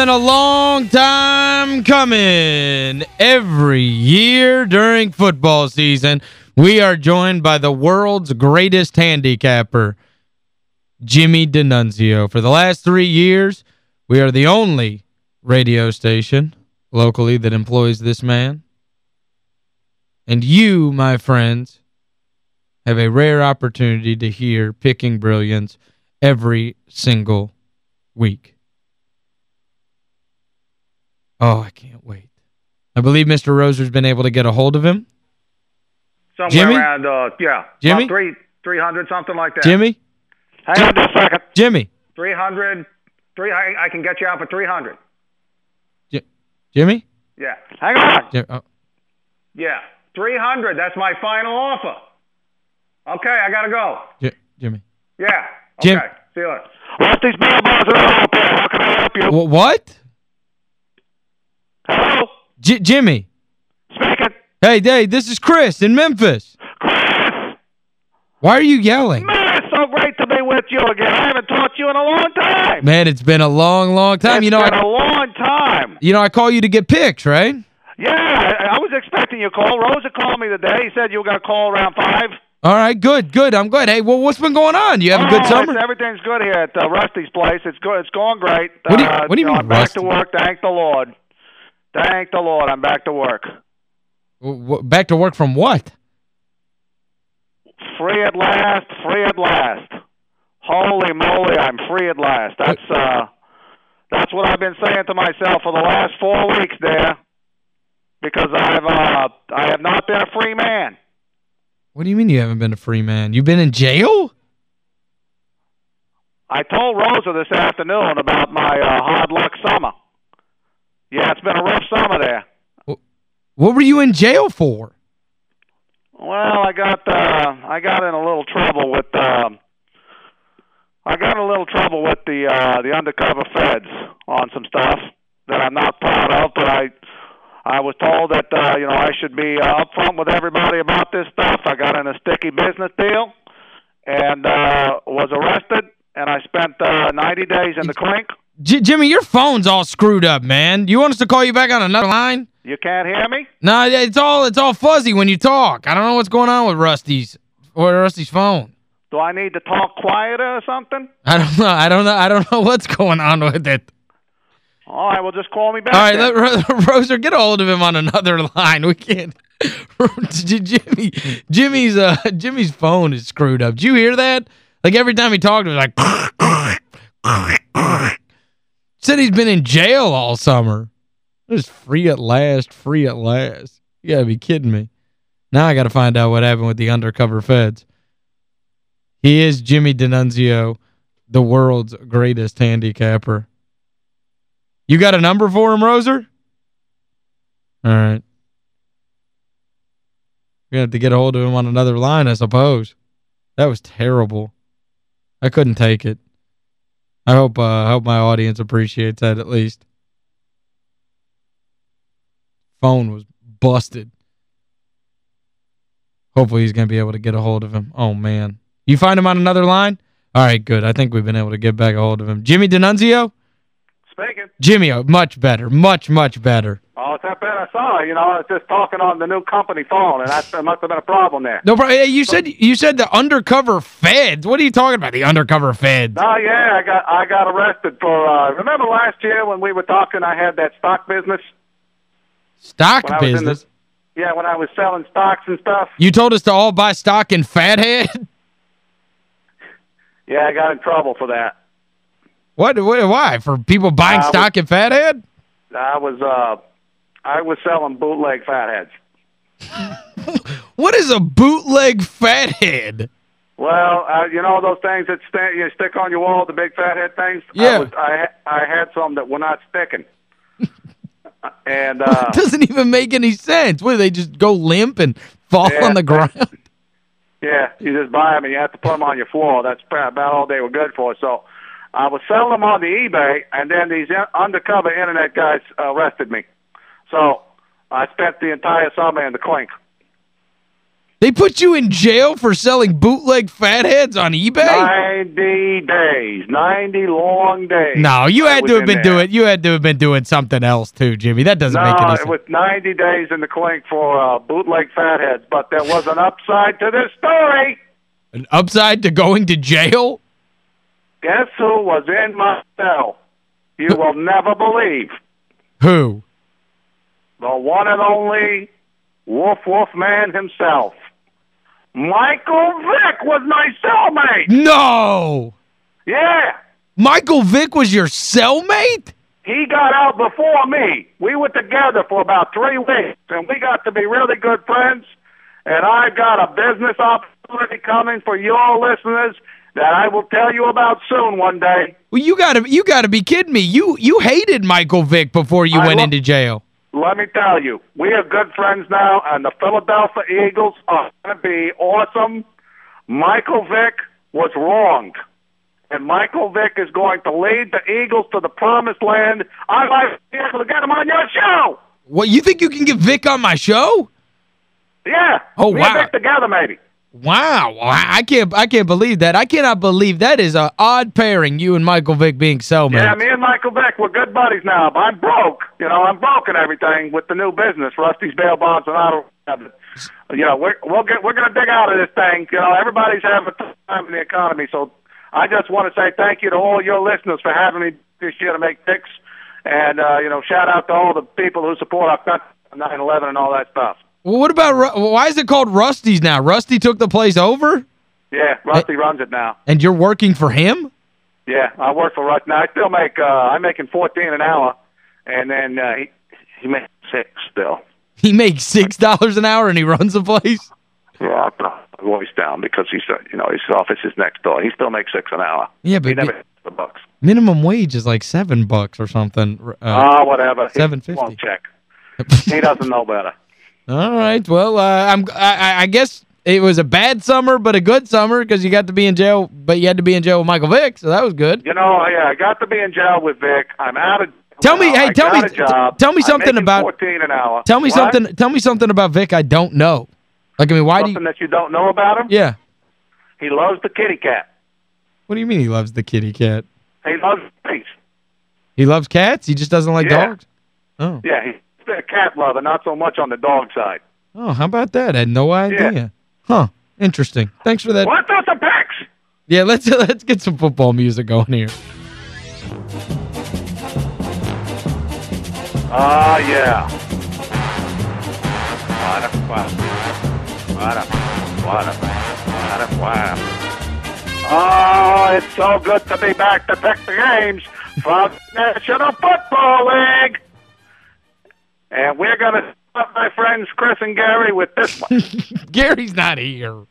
been a long time coming. Every year during football season, we are joined by the world's greatest handicapper, Jimmy D'Annunzio. For the last three years, we are the only radio station locally that employs this man. And you, my friends, have a rare opportunity to hear Picking Brilliance every single week. Oh, I can't wait. I believe Mr. Roser's been able to get a hold of him. Somewhere Jimmy? around, uh, yeah. Jimmy? About three, 300, something like that. Jimmy? Hang on just a second. Jimmy? 300, three, I, I can get you out for 300. J Jimmy? Yeah. Hang on. Jim oh, Yeah. 300, that's my final offer. Okay, I got to go. J Jimmy. Yeah. Jim- See you later. Rusty's mailbox is open. How can I help you? Wh- what? Hello? J Jimmy? Speaking. Hey, hey, this is Chris in Memphis. Chris! Why are you yelling? Man, it's so great to be with you again. I haven't talked to you in a long time. Man, it's been a long, long time. It's you know, been I, a long time. you know, I call you to get picked, right? Yeah, I, I was expecting your call. Rosa called me today. He said you were going to call around 5. All right, good, good. I'm good. Hey, well, what's been going on? You have a good Oh, summer? Everything's good here at uh, Rusty's place. It's good. It's going great. What do you- uh, what do you mean, I'm back to work. Thank the Lord. Thank the Lord. I'm back to work. Back to work from what? Free at last. Free at last. Holy moly, I'm free at last. That's uh that's what I've been saying to myself for the last 4 weeks there because I've uh I have not been a free man. What do you mean you haven't been a free man? You've been in jail? I told Rosa this afternoon about my uh, hard luck summer. Yeah, it's been a rough summer there. What were you in jail for? Well, I got uh I got in a little trouble with um I got in a little trouble with the uh the undercover feds on some stuff that I'm not proud of, but I I was told that uh you know I should be uh, upfront with everybody about this stuff. I got in a sticky business deal and uh was arrested and I spent uh 90 days in the clink. J Jimmy, your phone's all screwed up, man. You want us to call you back on another line? You can't hear me? No, it's all it's all fuzzy when you talk. I don't know what's going on with Rusty's or Rusty's phone. Do I need to talk quieter or something? I don't know. I don't know. I don't know what's going on with it. All right, well just call me back. All right, then. let Roser get a hold of him on another line. We can't. Jimmy Jimmy's uh Jimmy's phone is screwed up. Did you hear that? Like every time he talked it was like Said he's been in jail all summer. Just free at last, free at last. You got to be kidding me. Now I got to find out what happened with the undercover feds. He is Jimmy D'Annunzio, the world's greatest handicapper. You got a number for him, Roser? All right. We're going to have to get a hold of him on another line, I suppose. That was terrible. I couldn't take it. I hope uh, I hope my audience appreciates that at least. Phone was busted. Hopefully he's going to be able to get a hold of him. Oh, man. You find him on another line? All right, good. I think we've been able to get back a hold of him. Jimmy D'Annunzio? Speaking. Jimmy, oh, much better. Much, much better. Oh, it's that bad. I saw. You know, I was just talking on the new company phone, and that must have been a problem there. No, problem. hey, you said you said the undercover feds. What are you talking about, the undercover feds? Oh yeah, I got I got arrested for. uh Remember last year when we were talking? I had that stock business. Stock When was business? Yeah, when I was selling stocks and stuff. You told us to all buy stock in Fathead? Yeah, I got in trouble for that. What, what why? For people buying Uh, stock in Fathead? I was uh I was selling bootleg fatheads. What is a bootleg Fathead? Well, uh, you know those things that st- you stick on your wall, the big fathead things. Yeah. I, was, I I had some that were not sticking. and uh it doesn't even make any sense. What, do they just go limp and fall Yeah. on the ground? Yeah, you just buy them and you have to put them on your floor. That's about all they were good for. So I was selling them on the eBay, and then these undercover internet guys arrested me. So I spent the entire summer in the clink. They put you in jail for selling bootleg fatheads on eBay? 90 days. 90 long days. No, you had to have been there. doing you had to have been doing something else too, Jimmy. That doesn't make any sense. No, it was 90 days in the clink for uh, bootleg fatheads, but there was an upside to this story. An upside to going to jail? Guess who was in my cell? You will never believe. Who? The one and only Wolf Wolf Man himself. Michael Vick was my cellmate. No! Yeah. Michael Vick was your cellmate? He got out before me. We were together for about three weeks, and we got to be really good friends. And I got a business opportunity coming for your listeners that I will tell you about soon one day. Well, you got to you got to be kidding me. You you hated Michael Vick before you I went into jail. Let me tell you, we are good friends now, and the Philadelphia Eagles are going to be awesome. Michael Vick was wronged, and Michael Vick is going to lead the Eagles to the promised land. I might be able to get him on your show. What, you think you can get Vick on my show? Yeah. Oh, wow. and Vick together, maybe. Wow. I can't I can't believe that. I cannot believe that is a odd pairing you and Michael Vick being cellmates. Yeah, me and Michael Vick, we're good buddies now. But I'm broke. You know, I'm broke and everything with the new business, Rusty's bail bonds and auto. You know, we're we'll get we're gonna dig out of this thing. You know, everybody's having a time in the economy. So I just want to say thank you to all your listeners for having me this year to make picks, and uh, you know, shout out to all the people who support our country, 9/11 and all that stuff. Well, what about why is it called Rusty's now? Rusty took the place over Yeah, Rusty runs it now. and you're working for him? Yeah, I work for Rusty. Now I still make uh, I'm making 14 an hour, and then uh, he he makes six still. He makes $6 an hour and he runs the place? Yeah, I voice down because he's, uh, you know, his office is next door. He still makes six an hour. Yeah, but He never hits the bucks. minimum wage is like 7 bucks or something. Uh, Ah, whatever. He $7.50. won't check. He doesn't know better. All right. Well, uh, I'm I, I- guess it was a bad summer but a good summer because you got to be in jail, but you had to be in jail with Michael Vick, so that was good. You know, yeah, I got to be in jail with Vick. I'm out of. Tell me- now. hey, tell me- a job. t- tell me something about- 14 an hour. Tell me What? something tell me something about Vick I don't know. Like I mean, why do Something you that you don't know about him. Yeah. He loves the kitty cat. What do you mean he loves the kitty cat? He loves peace. He loves cats? He just doesn't like Yeah. dogs? Oh. Yeah, he's a cat lover, not so much on the dog side. Oh, how about that? I had no idea. Yeah. Huh. Interesting. Thanks for that. Let's do some picks. Yeah, let's let's get some football music going here. Ah, yeah. What a wow. What a, what a, what a wow. Oh, it's so good to be back to pick the games from National Football League. And we're going to start, my friends Chris and Gary, with this one. Gary's not here.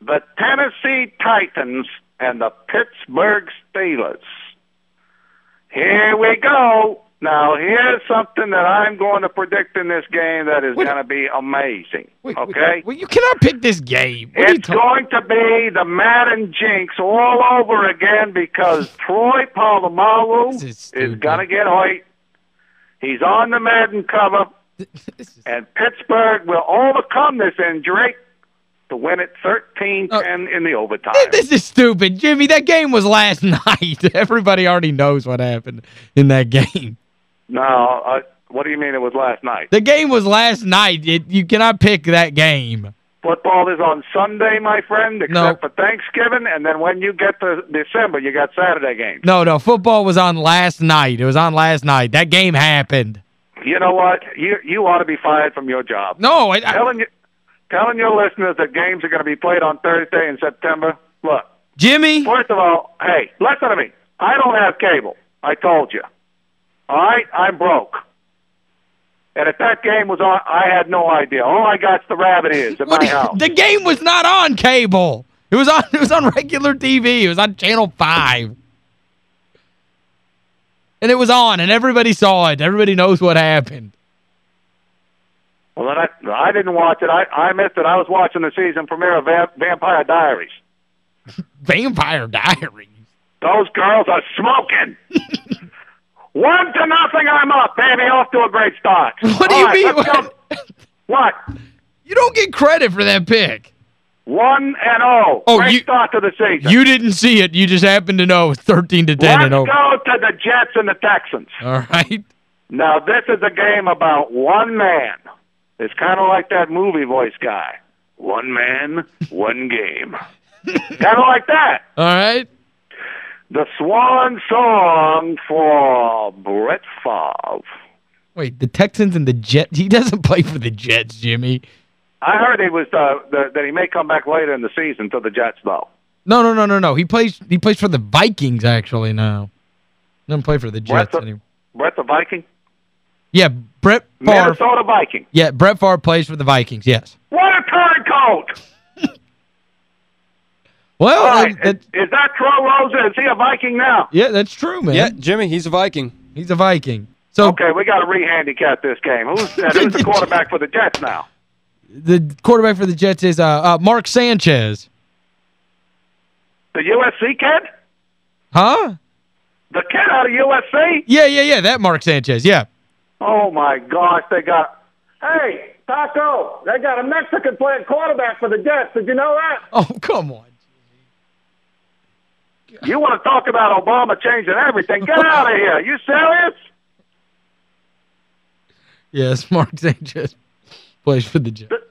the Tennessee Titans and the Pittsburgh Steelers. Here we go. Now, here's something that I'm going to predict in this game that is going to be amazing. Wait, okay? Well, you cannot pick this game. What It's going to be the Madden jinx all over again because Troy Polamalu is is going to get hurt. He's on the Madden cover, and Pittsburgh will overcome this injury to win it 13-10 in the overtime. This is stupid. Jimmy, that game was last night. Everybody already knows what happened in that game. No, uh, what do you mean it was last night? The game was last night. It, you cannot pick that game. Football is on Sunday, my friend, except No. for Thanksgiving, and then when you get to December, you got Saturday games. No, no, football was on last night. It was on last night. That game happened. You know what? You you ought to be fired from your job. No, I, I, Telling you, telling your listeners that games are going to be played on Thursday in September. Look, Jimmy, first of all, hey, listen to me. I don't have cable. I told you. All right, I'm broke. And if that game was on, I had no idea. All I got's the rabbit ears at my you- house. the game was not on cable. It was on it was on regular TV. It was on channel 5. And it was on and everybody saw it. Everybody knows what happened. Well, then I, I didn't watch it. I, I missed it. I was watching the season premiere of Va- Vampire Diaries. Vampire Diaries. Those girls are smoking. One to nothing, I'm up, baby. Off to a great start. What do you right, mean? let's. What? You don't get credit for that pick. 1 and 0. Oh, Great you- start to the season. You didn't see it. You just happened to know it was 13 to 10 Let's and over. go to the Jets and the Texans. All right. Now, this is a game about one man. It's kind of like that movie voice guy. One man, one game. kind of like that. All right. The swan song for Brett Favre. Wait, the Texans and the Jets. He doesn't play for the Jets, Jimmy. I heard he was uh, the, that he may come back later in the season to the Jets, though. No, no, no, no, no. He plays he plays for the Vikings actually now. Doesn't play for the Jets Brett's a- anymore. Brett the Viking? Yeah, Brett Favre. Minnesota Viking. Yeah, Brett Favre plays for the Vikings. Yes. What a turncoat! Well, All right, uh, that- is, is that Troy Rosa? Is he a Viking now? yeah, that's true, man. Yeah, Jimmy, he's a Viking. He's a Viking. So Okay, we got to re-handicap this game. Who's, uh, who's the quarterback for the Jets now? the quarterback for the Jets is uh, uh Mark Sanchez. The USC kid? Huh? The kid out of USC? Yeah, yeah, yeah, that Mark Sanchez. Yeah. Oh my gosh, they got. Hey, Taco, they got a Mexican playing quarterback for the Jets. Did you know that? Oh, come on. You want to talk about Obama changing everything? Get out of here. You serious? Yes, Mark Sanchez plays for the Jets. The,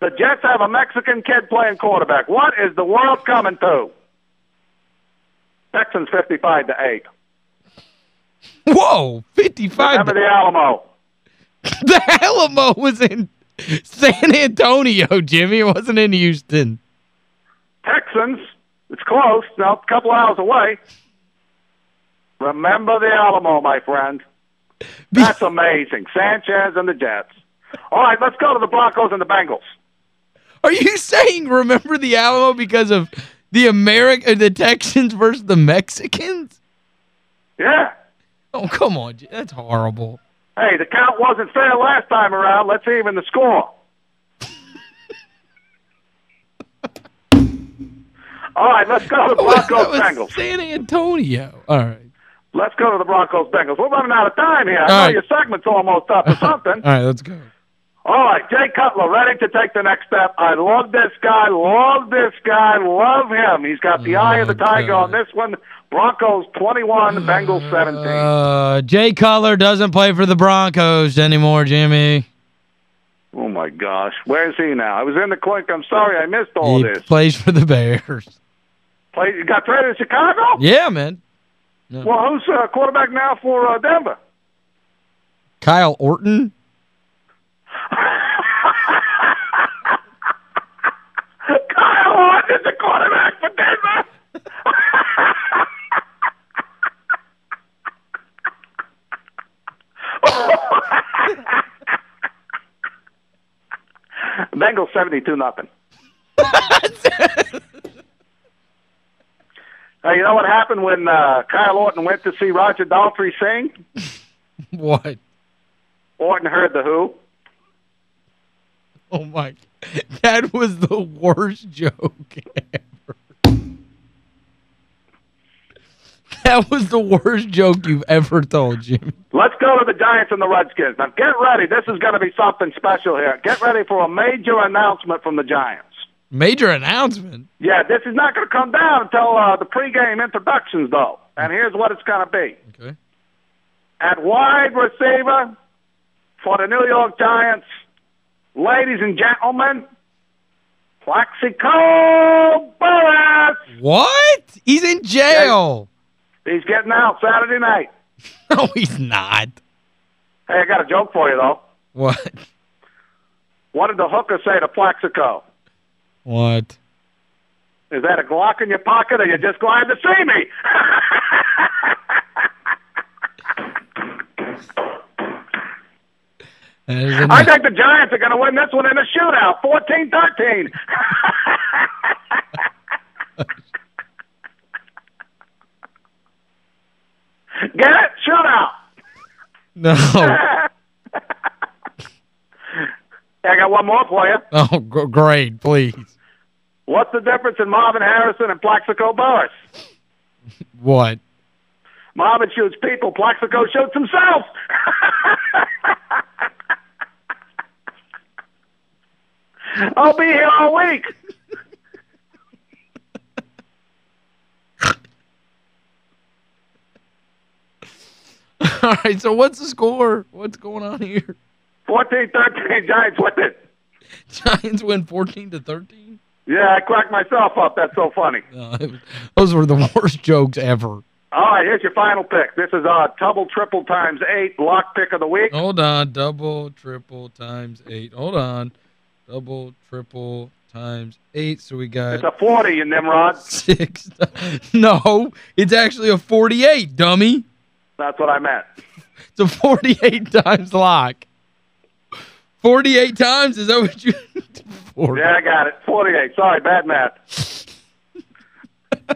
the Jets have a Mexican kid playing quarterback. What is the world coming to? Texans 55 to 8. Whoa, 55. Remember the Alamo. The Alamo was in San Antonio, Jimmy. It wasn't in Houston. Texans, it's close, now a couple hours away. Remember the Alamo, my friend. That's amazing. Sanchez and the Jets. All right, let's go to the Broncos and the Bengals. Are you saying remember the Alamo because of the America, uh, the Texans versus the Mexicans? Yeah. Oh, come on. That's horrible. Hey, the count wasn't fair last time around. Let's see even the score. All right, let's go to the Broncos Bengals. San Antonio. All right. Let's go to the Broncos Bengals. We're running out of time here. I know All right. your segment's almost up or something. All right, let's go. All right, Jay Cutler ready to take the next step. I love this guy, love this guy, love him. He's got the eye of the tiger God. on this one. Broncos 21, Bengals 17. Uh, Jay Cutler doesn't play for the Broncos anymore, Jimmy. oh, my gosh. Where is he now? I was in the clink. I'm sorry I missed all he this. plays for the Bears. Play, you got traded to Chicago? Yeah, man. Well, who's uh, quarterback now for uh, Denver? Kyle Orton. Kyle Orton is the quarterback for Denver. Bengals 72 nothing. Hey, you know what happened when uh, Kyle Orton went to see Roger Daltrey sing? What? Orton heard the Who. Oh, my. That was the worst joke ever. That was the worst joke you've ever told, Jimmy. Let's go to the Giants and the Redskins. Now, get ready. This is going to be something special here. Get ready for a major announcement from the Giants. Major announcement. Yeah, this is not going to come down until uh, the pregame introductions, though. And here's what it's going to be. Okay. At wide receiver for the New York Giants, ladies and gentlemen, Plaxico Burress. What? He's in jail. He's getting out Saturday night. No, he's not. Hey, I got a joke for you, though. What? What did the hooker say to Plaxico? What? Is that a Glock in your pocket, or you just glad to see me? That is a- I think the Giants are going to win this one in a shootout, 14-13. Get it? Shootout. no. I got one more for you. Oh, great, please. What's the difference in Marvin Harrison and Plaxico Burress? What? Marvin shoots people, Plaxico shoots himself. I'll be here all week. All right, so what's the score? What's going on here? 14-13, Giants win it. Giants win 14 to 13? Yeah, I cracked myself up. That's so funny. Uh, was, those were the worst jokes ever. All right, here's your final pick. This is uh double, triple times eight lock pick of the week. Hold on. Double, triple, times eight. Hold on. Double, triple, times eight. So we got... It's a 40, you Nimrod. Six. No, it's actually a 48, dummy. That's what I meant. It's a 48 times lock. 48 times? Is that what you... 40. Yeah, I got it. 48. Sorry, bad math.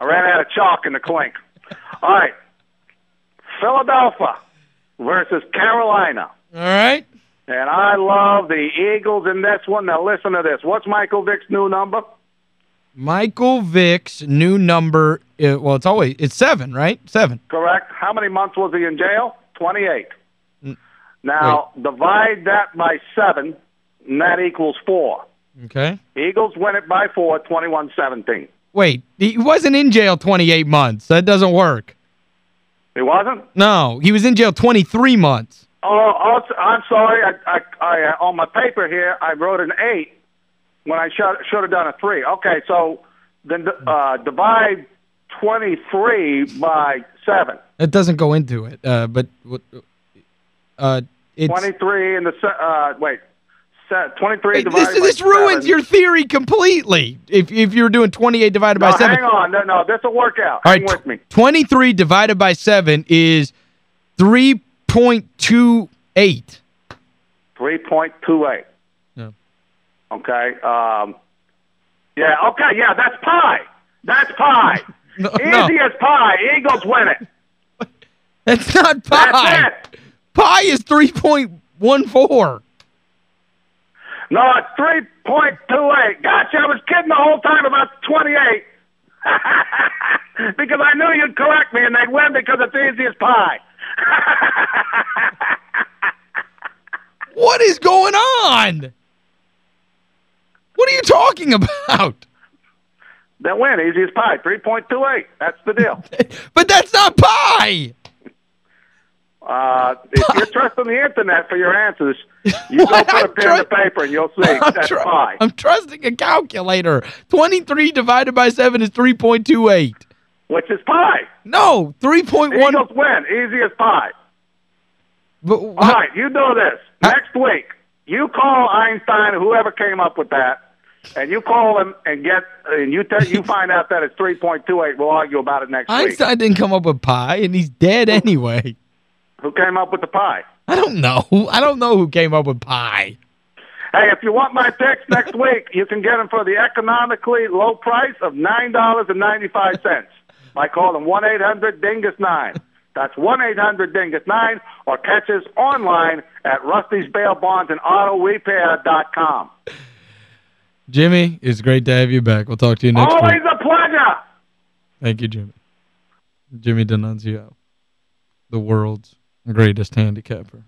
I ran out of chalk in the clink. All right. Philadelphia versus Carolina. All right. And I love the Eagles in this one. Now listen to this. What's Michael Vick's new number? Michael Vick's new number, uh, well, it's always, it's seven, right? Seven. Correct. How many months was he in jail? 28. Now, divide that by seven, and that equals four. Okay. Eagles win it by four, 21-17. Wait, he wasn't in jail 28 months. That doesn't work. He wasn't? No, he was in jail 23 months. Oh, oh I'm sorry. I, I, I, uh, on my paper here, I wrote an eight when I should, should have done a three. Okay, so then uh, divide 23 by seven. It doesn't go into it, uh, but uh, it's... 23 in the, uh, wait, 23 divided this, this ruins seven. your theory completely if if you're doing 28 divided no, by 7. hang on. No, no, this will work out. All hang right, with me. 23 divided by 7 is 3.28. 3.28. Yeah. Okay. Um, yeah, okay, yeah, that's pi. That's pi. No, Easy no. as pie. Eagles win it. That's not pi. That's it. Pi is 3.14. No, it's 3.28. Gotcha. I was kidding the whole time about 28. because I knew you'd correct me and they'd win because it's easy as pie. What is going on? What are you talking about? they win, easy as pie. 3.28. That's the deal. But that's not pi. Uh, if you're trusting the internet for your answers, you go put a I'm pen to paper and you'll see. I'm, That's pie. I'm trusting a calculator. 23 divided by 7 is 3.28. Which is pi. No, 3.1. Eagles win, easy as pie. But, All right, you do this. Next week, you call Einstein or whoever came up with that, and you call him and get and you te- you find out that it's 3.28. We'll argue about it next week. Einstein didn't come up with pi, and he's dead anyway. Who came up with the pie? I don't know. I don't know who came up with pie. Hey, if you want my picks next week, you can get them for the economically low price of $9.95 by calling 1-800-DINGUS-9. That's 1-800-DINGUS-9 or catch us online at Rusty's Bail Bonds and Auto Repair.com. Jimmy, it's great to have you back. We'll talk to you next Always week. a pleasure. Thank you, Jimmy. Jimmy D'Annunzio, the world's greatest handicapper.